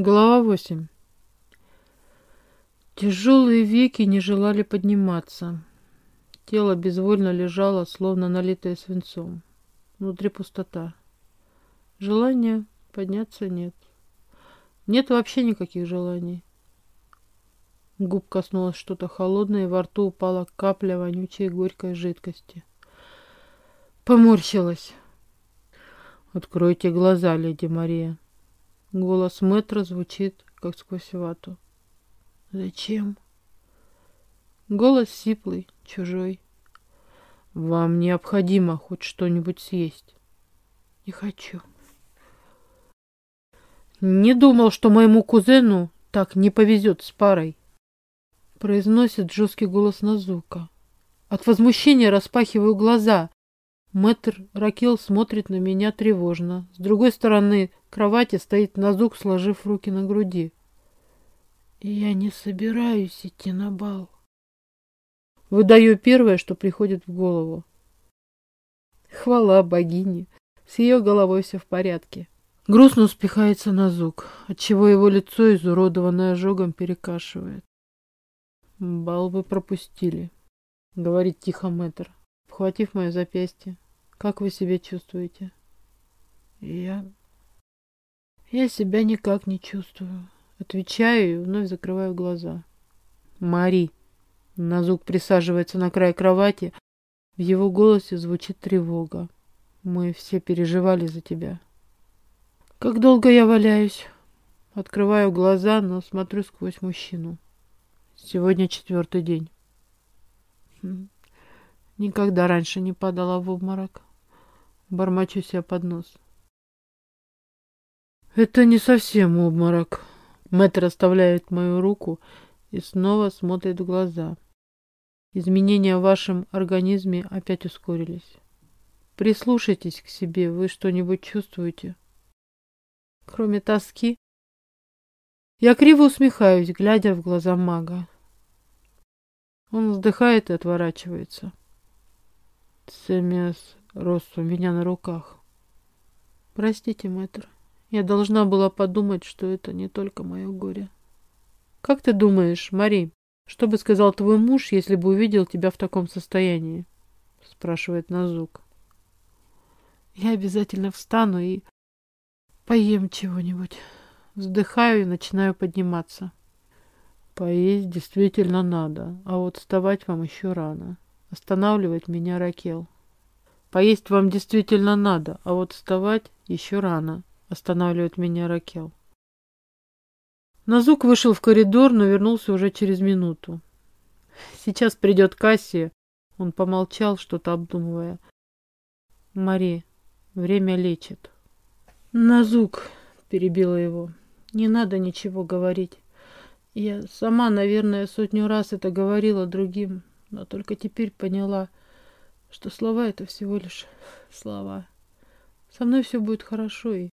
Глава 8. Тяжелые веки не желали подниматься. Тело безвольно лежало, словно налитое свинцом. Внутри пустота. Желания подняться нет. Нет вообще никаких желаний. Губ коснулось что-то холодное, и во рту упала капля вонючей горькой жидкости. Поморщилась. «Откройте глаза, леди Мария», Голос мэтра звучит, как сквозь вату. Зачем? Голос сиплый, чужой. Вам необходимо хоть что-нибудь съесть. Не хочу. Не думал, что моему кузену так не повезет с парой. Произносит жесткий голос Назука. От возмущения распахиваю глаза. Мэтр Ракел смотрит на меня тревожно. С другой стороны кровати стоит Назук, сложив руки на груди. «Я не собираюсь идти на бал». Выдаю первое, что приходит в голову. Хвала богине. С ее головой все в порядке. Грустно успехается Назук, отчего его лицо, изуродованное ожогом, перекашивает. «Бал вы пропустили», — говорит тихо мэтр обхватив мое запястье. «Как вы себя чувствуете?» «Я... я себя никак не чувствую». Отвечаю и вновь закрываю глаза. «Мари!» Назук присаживается на край кровати. В его голосе звучит тревога. «Мы все переживали за тебя». «Как долго я валяюсь?» Открываю глаза, но смотрю сквозь мужчину. Сегодня четвертый день. Никогда раньше не падала в обморок. Бормочу себе под нос. Это не совсем обморок. Мэтр оставляет мою руку и снова смотрит в глаза. Изменения в вашем организме опять ускорились. Прислушайтесь к себе, вы что-нибудь чувствуете? Кроме тоски? Я криво усмехаюсь, глядя в глаза мага. Он вздыхает и отворачивается. Семес рос у меня на руках. Простите, мэтр, я должна была подумать, что это не только мое горе. Как ты думаешь, Мари, что бы сказал твой муж, если бы увидел тебя в таком состоянии? Спрашивает Назук. Я обязательно встану и поем чего-нибудь. Вздыхаю и начинаю подниматься. Поесть действительно надо, а вот вставать вам еще рано. Останавливает меня Ракел. Поесть вам действительно надо, а вот вставать еще рано. Останавливает меня Ракел. Назук вышел в коридор, но вернулся уже через минуту. Сейчас придет Кассия. Он помолчал, что-то обдумывая. Мари, время лечит. Назук, перебила его. Не надо ничего говорить. Я сама, наверное, сотню раз это говорила другим, но только теперь поняла, что слова — это всего лишь слова. Со мной все будет хорошо и...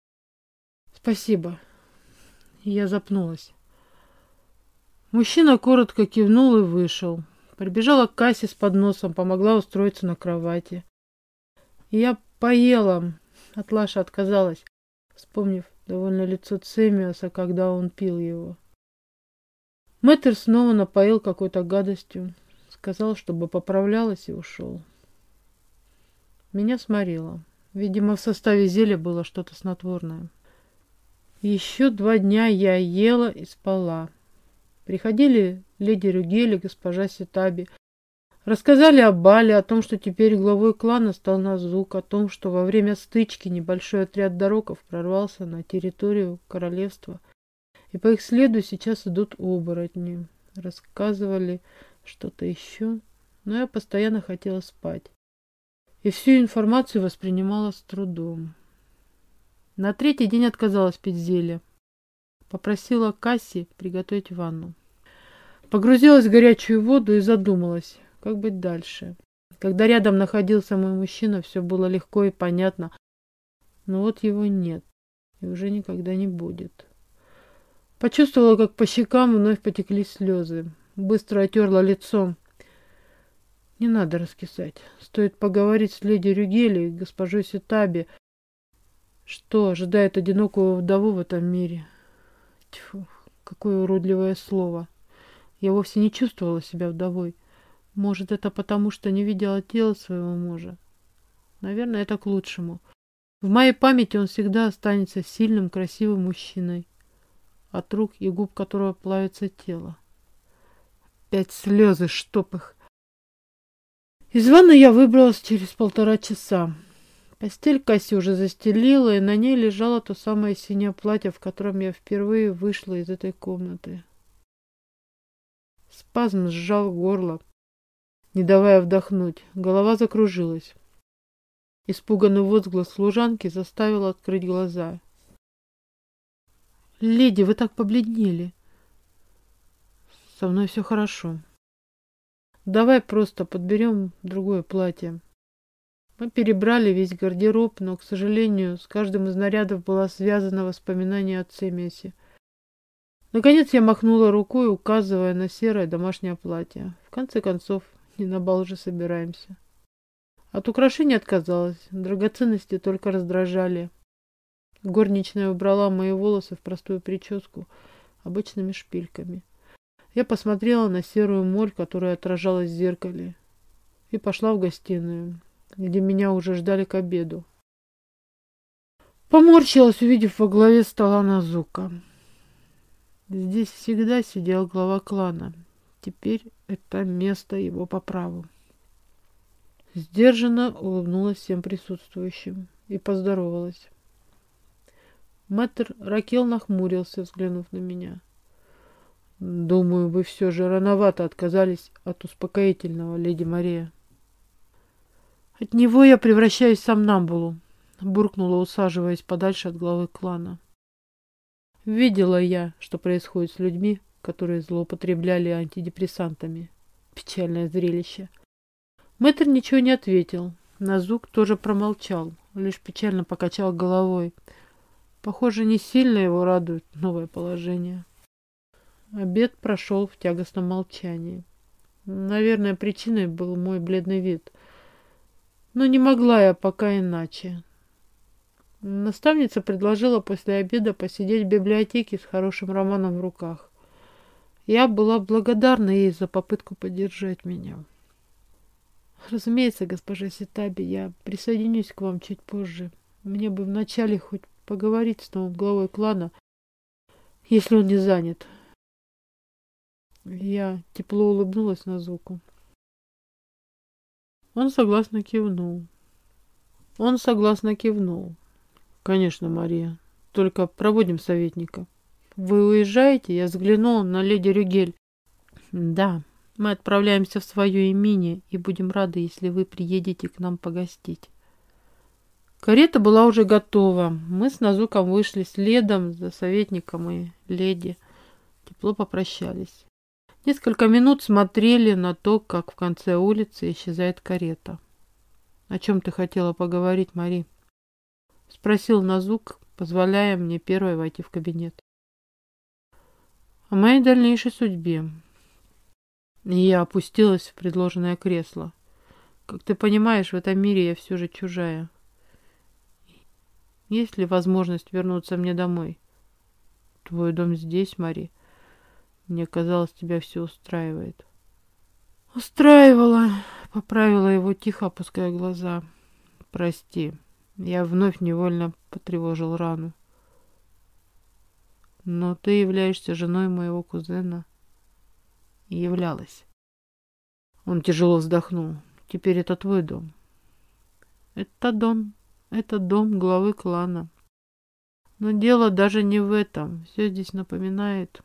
Спасибо. я запнулась. Мужчина коротко кивнул и вышел. Прибежала к кассе с подносом, помогла устроиться на кровати. И я поела. От Лаши отказалась, вспомнив довольно лицо Цемиоса, когда он пил его. Мэтр снова напоил какой-то гадостью. Сказал, чтобы поправлялась и ушел. Меня сморило. Видимо, в составе зелья было что-то снотворное. Еще два дня я ела и спала. Приходили леди Рюгели, госпожа Ситаби. Рассказали о Бале, о том, что теперь главой клана стал Назук, о том, что во время стычки небольшой отряд дороков прорвался на территорию королевства. И по их следу сейчас идут оборотни. Рассказывали что-то еще, но я постоянно хотела спать. И всю информацию воспринимала с трудом. На третий день отказалась пить зелье. Попросила Касси приготовить ванну. Погрузилась в горячую воду и задумалась, как быть дальше. Когда рядом находился мой мужчина, все было легко и понятно. Но вот его нет и уже никогда не будет. Почувствовала, как по щекам вновь потекли слезы. Быстро отерла лицо. Не надо раскисать. Стоит поговорить с леди Рюгели и госпожой Ситаби, что ожидает одинокую вдову в этом мире. Тьфу, какое уродливое слово. Я вовсе не чувствовала себя вдовой. Может, это потому, что не видела тела своего мужа. Наверное, это к лучшему. В моей памяти он всегда останется сильным, красивым мужчиной, от рук и губ которого плавится тело. Опять слезы, чтоб их. Из ванны я выбралась через полтора часа. Постель Касси уже застелила, и на ней лежало то самое синее платье, в котором я впервые вышла из этой комнаты. Спазм сжал горло, не давая вдохнуть. Голова закружилась. Испуганный возглас служанки заставил открыть глаза. «Леди, вы так побледнели!» «Со мной все хорошо. Давай просто подберем другое платье». Мы перебрали весь гардероб, но, к сожалению, с каждым из нарядов было связано воспоминание о Цемесе. Наконец я махнула рукой, указывая на серое домашнее платье. В конце концов, не на бал же собираемся. От украшений отказалась, драгоценности только раздражали. Горничная убрала мои волосы в простую прическу обычными шпильками. Я посмотрела на серую моль, которая отражалась в зеркале, и пошла в гостиную, где меня уже ждали к обеду. Поморщилась, увидев во главе стола Назука. Здесь всегда сидел глава клана. Теперь это место его по праву. Сдержанно улыбнулась всем присутствующим и поздоровалась. Мэтр Ракел нахмурился, взглянув на меня. «Думаю, вы все же рановато отказались от успокоительного, леди Мария». «От него я превращаюсь в сомнамбулу», — буркнула, усаживаясь подальше от главы клана. Видела я, что происходит с людьми, которые злоупотребляли антидепрессантами. Печальное зрелище. Мэтр ничего не ответил. Назук тоже промолчал, лишь печально покачал головой. Похоже, не сильно его радует новое положение. Обед прошел в тягостном молчании. Наверное, причиной был мой бледный вид. Но не могла я пока иначе. Наставница предложила после обеда посидеть в библиотеке с хорошим романом в руках. Я была благодарна ей за попытку поддержать меня. Разумеется, госпожа Ситаби, я присоединюсь к вам чуть позже. Мне бы вначале хоть поговорить с новым главой клана, если он не занят. Я тепло улыбнулась на звуку. Он согласно кивнул. Он согласно кивнул. Конечно, Мария. Только проводим советника. Вы уезжаете? Я взглянула на леди Рюгель. Да. Мы отправляемся в свое имение и будем рады, если вы приедете к нам погостить. Карета была уже готова. Мы с Назуком вышли следом за советником и леди. Тепло попрощались. Несколько минут смотрели на то, как в конце улицы исчезает карета. «О чем ты хотела поговорить, Мари?» Спросил Назук, позволяя мне первой войти в кабинет. «О моей дальнейшей судьбе. Я опустилась в предложенное кресло. Как ты понимаешь, в этом мире я все же чужая. Есть ли возможность вернуться мне домой? Твой дом здесь, Мари. Мне казалось, тебя все устраивает. Устраивала, поправила его тихо, опуская глаза. Прости, я вновь невольно потревожил рану. Но ты являешься женой моего кузена являлась. Он тяжело вздохнул. Теперь это твой дом. Это дом. Это дом главы клана. Но дело даже не в этом. Все здесь напоминает...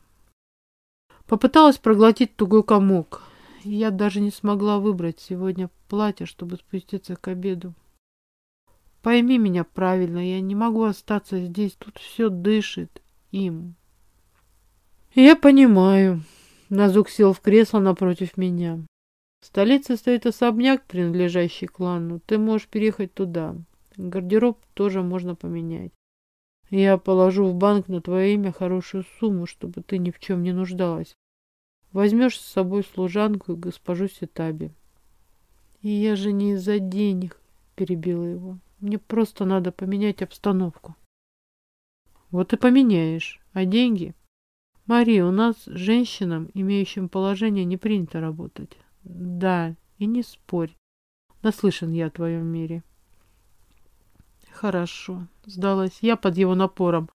Попыталась проглотить тугой комок. Я даже не смогла выбрать сегодня платье, чтобы спуститься к обеду. Пойми меня правильно, я не могу остаться здесь. Тут все дышит им. Я понимаю. Назук сел в кресло напротив меня. В столице стоит особняк, принадлежащий клану. Ты можешь переехать туда. Гардероб тоже можно поменять. Я положу в банк на твое имя хорошую сумму, чтобы ты ни в чем не нуждалась. Возьмешь с собой служанку и госпожу Ситаби. И я же не из-за денег, перебила его. Мне просто надо поменять обстановку. Вот и поменяешь. А деньги? Мария, у нас женщинам, имеющим положение, не принято работать. Да, и не спорь. Наслышан я о твоем мире. Хорошо, сдалась я под его напором.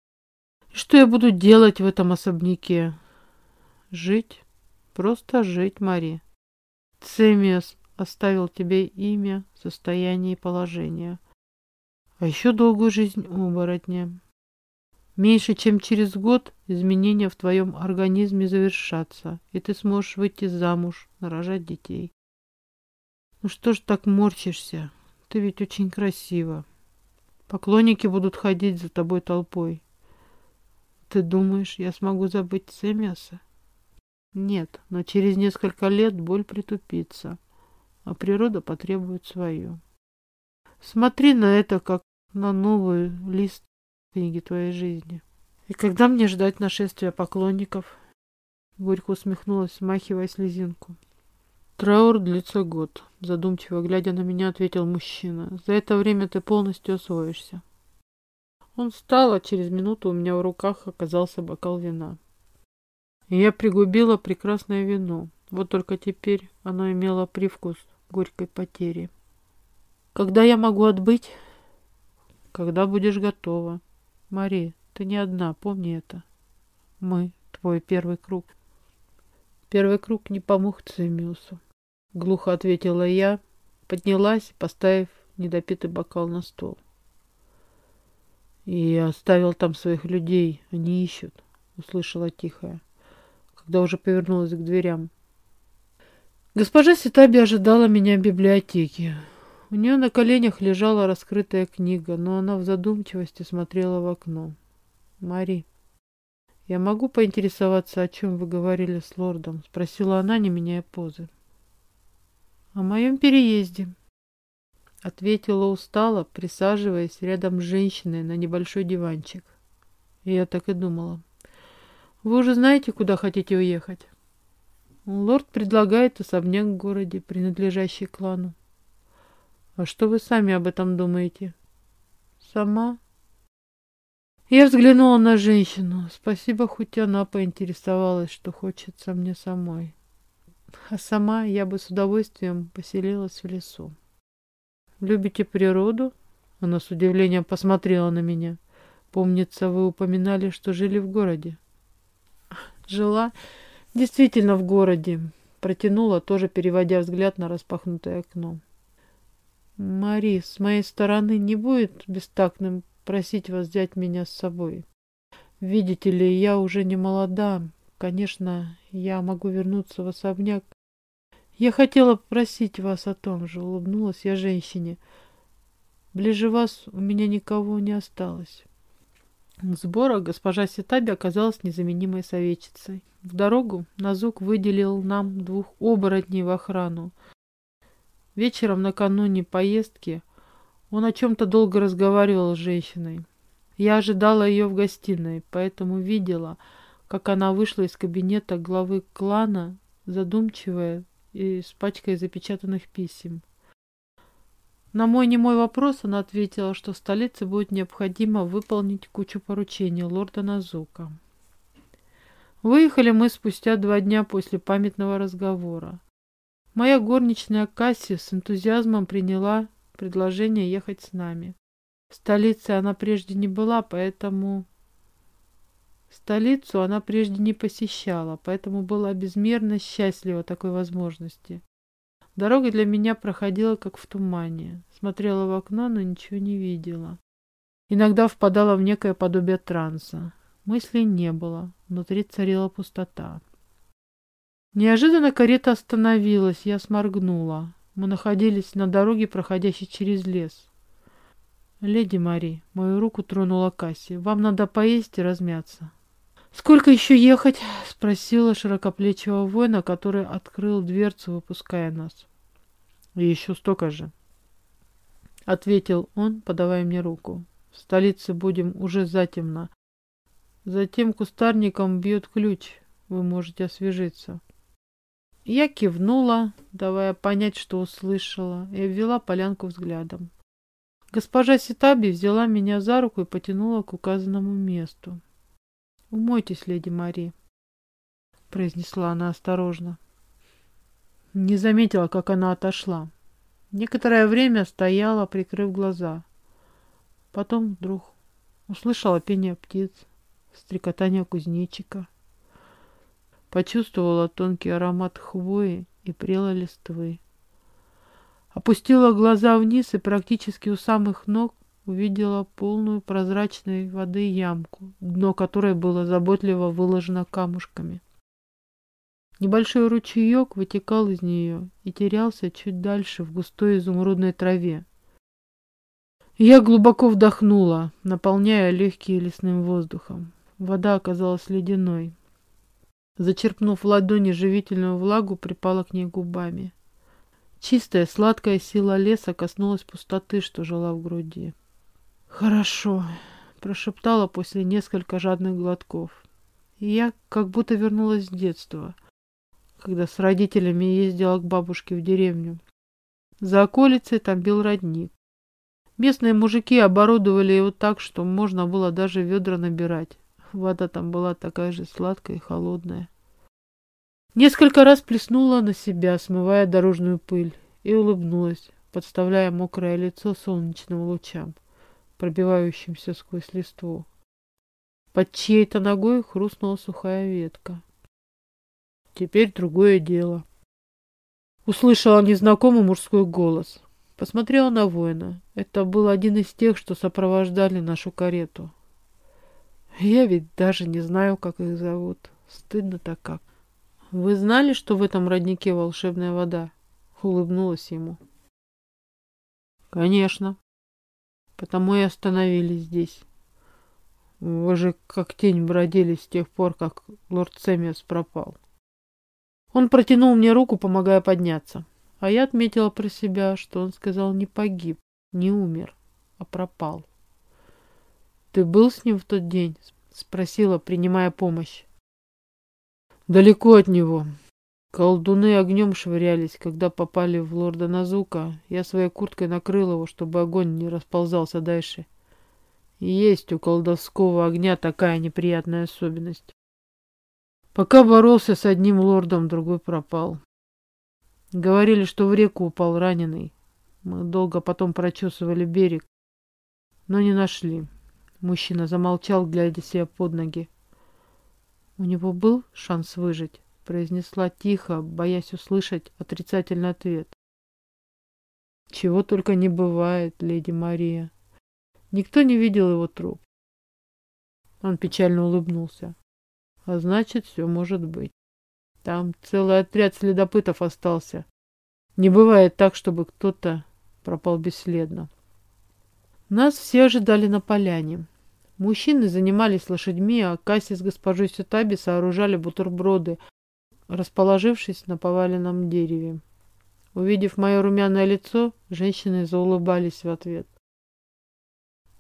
Что я буду делать в этом особняке? Жить? Просто жить, Мари. Цемиас оставил тебе имя, состояние и положение. А еще долгую жизнь оборотня. Меньше чем через год изменения в твоем организме завершатся, и ты сможешь выйти замуж, нарожать детей. Ну что ж так морщишься? Ты ведь очень красива. Поклонники будут ходить за тобой толпой. Ты думаешь, я смогу забыть Семяса? Нет, но через несколько лет боль притупится, а природа потребует свое. Смотри на это, как на новый лист книги твоей жизни. И когда мне ждать нашествия поклонников? Горько усмехнулась, смахивая слезинку. Траур длится год. Задумчиво глядя на меня, ответил мужчина. За это время ты полностью освоишься. Он встал, а через минуту у меня в руках оказался бокал вина. Я пригубила прекрасное вино. Вот только теперь оно имело привкус горькой потери. Когда я могу отбыть? Когда будешь готова. Мари, ты не одна, помни это. Мы, твой первый круг. Первый круг не помог Цемиусу. Глухо ответила я, поднялась, поставив недопитый бокал на стол. И оставил там своих людей, они ищут, услышала тихая, когда уже повернулась к дверям. Госпожа Ситаби ожидала меня в библиотеке. У нее на коленях лежала раскрытая книга, но она в задумчивости смотрела в окно. «Мари, я могу поинтересоваться, о чем вы говорили с лордом?» — спросила она, не меняя позы. «О моем переезде», — ответила устало, присаживаясь рядом с женщиной на небольшой диванчик. И я так и думала. «Вы уже знаете, куда хотите уехать?» «Лорд предлагает особняк в городе, принадлежащий клану. А что вы сами об этом думаете? Сама? Я взглянула на женщину. Спасибо, хоть она поинтересовалась, что хочется мне самой. А сама я бы с удовольствием поселилась в лесу. Любите природу? Она с удивлением посмотрела на меня. Помнится, вы упоминали, что жили в городе. Жила действительно в городе. Протянула, тоже переводя взгляд на распахнутое окно. Мари, с моей стороны не будет бестактным просить вас взять меня с собой. Видите ли, я уже не молода. Конечно, я могу вернуться в особняк. Я хотела попросить вас о том же, улыбнулась я женщине. Ближе вас у меня никого не осталось. Сбора госпожа Ситаби оказалась незаменимой советчицей. В дорогу Назук выделил нам двух оборотней в охрану. Вечером накануне поездки он о чем-то долго разговаривал с женщиной. Я ожидала ее в гостиной, поэтому видела, как она вышла из кабинета главы клана, задумчивая и с пачкой запечатанных писем. На мой немой вопрос она ответила, что в столице будет необходимо выполнить кучу поручений лорда Назука. Выехали мы спустя два дня после памятного разговора. Моя горничная Касси с энтузиазмом приняла предложение ехать с нами. В столице она прежде не была, поэтому... Столицу она прежде не посещала, поэтому была безмерно счастлива такой возможности. Дорога для меня проходила как в тумане. Смотрела в окно, но ничего не видела. Иногда впадала в некое подобие транса. Мыслей не было, внутри царила пустота. Неожиданно карета остановилась, я сморгнула. Мы находились на дороге, проходящей через лес. «Леди Мари», — мою руку тронула Касси, — «вам надо поесть и размяться». «Сколько еще ехать?» — спросила широкоплечего воина, который открыл дверцу, выпуская нас. «И еще столько же», — ответил он, подавая мне руку. «В столице будем уже затемно. Затем кустарником бьет ключ. Вы можете освежиться». Я кивнула, давая понять, что услышала, и обвела полянку взглядом. Госпожа Ситаби взяла меня за руку и потянула к указанному месту. «Умойтесь, леди Мари». произнесла она осторожно. Не заметила, как она отошла. Некоторое время стояла, прикрыв глаза. Потом вдруг услышала пение птиц, стрекотание кузнечика. Почувствовала тонкий аромат хвои и прела листвы. Опустила глаза вниз и практически у самых ног увидела полную прозрачной воды ямку, дно которой было заботливо выложено камушками. Небольшой ручеек вытекал из нее и терялся чуть дальше в густой изумрудной траве. Я глубоко вдохнула, наполняя легкие лесным воздухом. Вода оказалась ледяной. Зачерпнув в ладони живительную влагу, припала к ней губами. Чистая, сладкая сила леса коснулась пустоты, что жила в груди. «Хорошо», — прошептала после нескольких жадных глотков. Я как будто вернулась в детство, когда с родителями ездила к бабушке в деревню. За околицей там бил родник. Местные мужики оборудовали его так, что можно было даже ведра набирать. Вода там была такая же сладкая и холодная. Несколько раз плеснула на себя, смывая дорожную пыль, и улыбнулась, подставляя мокрое лицо солнечным лучам пробивающимся сквозь листву. Под чьей-то ногой хрустнула сухая ветка. Теперь другое дело. Услышала незнакомый мужской голос. Посмотрела на воина. Это был один из тех, что сопровождали нашу карету. Я ведь даже не знаю, как их зовут. Стыдно-то как. Вы знали, что в этом роднике волшебная вода? Улыбнулась ему. Конечно потому и остановились здесь. Вы же как тень бродили с тех пор, как лорд Сэмиас пропал. Он протянул мне руку, помогая подняться. А я отметила про себя, что он сказал не погиб, не умер, а пропал. «Ты был с ним в тот день?» — спросила, принимая помощь. «Далеко от него. Колдуны огнем швырялись, когда попали в лорда Назука. Я своей курткой накрыл его, чтобы огонь не расползался дальше. Есть у колдовского огня такая неприятная особенность. Пока боролся с одним лордом, другой пропал. Говорили, что в реку упал раненый. Мы долго потом прочесывали берег, но не нашли. Мужчина замолчал, глядя себе под ноги. У него был шанс выжить произнесла тихо, боясь услышать отрицательный ответ. Чего только не бывает, леди Мария. Никто не видел его труп. Он печально улыбнулся. А значит, все может быть. Там целый отряд следопытов остался. Не бывает так, чтобы кто-то пропал бесследно. Нас все ожидали на поляне. Мужчины занимались лошадьми, а Касси с госпожой Сютаби сооружали бутерброды, расположившись на поваленном дереве. Увидев мое румяное лицо, женщины заулыбались в ответ.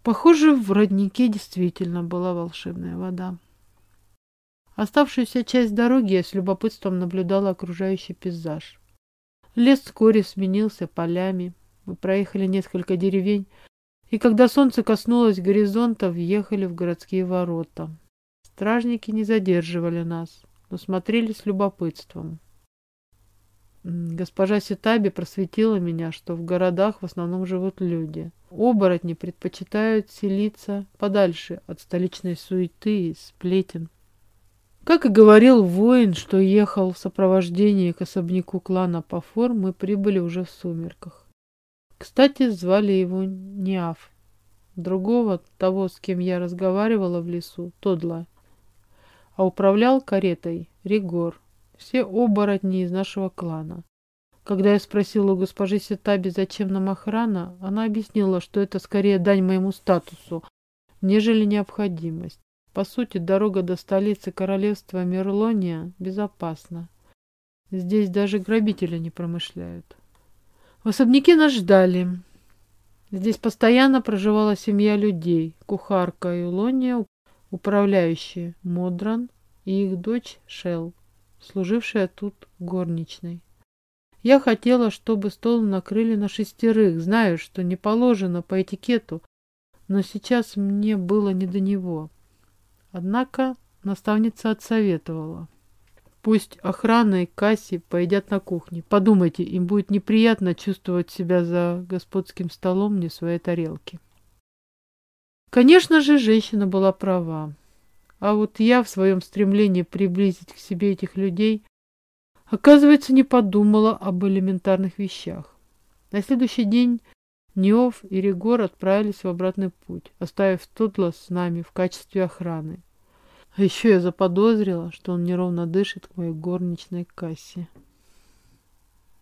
Похоже, в роднике действительно была волшебная вода. Оставшуюся часть дороги я с любопытством наблюдала окружающий пейзаж. Лес вскоре сменился полями. Мы проехали несколько деревень, и когда солнце коснулось горизонта, въехали в городские ворота. Стражники не задерживали нас но смотрели с любопытством. Госпожа Ситаби просветила меня, что в городах в основном живут люди. Оборотни предпочитают селиться подальше от столичной суеты и сплетен. Как и говорил воин, что ехал в сопровождении к особняку клана Пафор, мы прибыли уже в сумерках. Кстати, звали его Ниаф. Другого, того, с кем я разговаривала в лесу, Тодла, а управлял каретой Ригор, все оборотни из нашего клана. Когда я спросила у госпожи Ситаби, зачем нам охрана, она объяснила, что это скорее дань моему статусу, нежели необходимость. По сути, дорога до столицы королевства Мерлония безопасна. Здесь даже грабители не промышляют. В особняке нас ждали. Здесь постоянно проживала семья людей. Кухарка Илония, управляющие Модран и их дочь Шел, служившая тут горничной. Я хотела, чтобы стол накрыли на шестерых, знаю, что не положено по этикету, но сейчас мне было не до него. Однако наставница отсоветовала. Пусть охрана и Касси поедят на кухне. Подумайте, им будет неприятно чувствовать себя за господским столом не своей тарелки. Конечно же, женщина была права. А вот я в своем стремлении приблизить к себе этих людей, оказывается, не подумала об элементарных вещах. На следующий день Неов и Ригор отправились в обратный путь, оставив Тодла с нами в качестве охраны. А еще я заподозрила, что он неровно дышит к моей горничной кассе.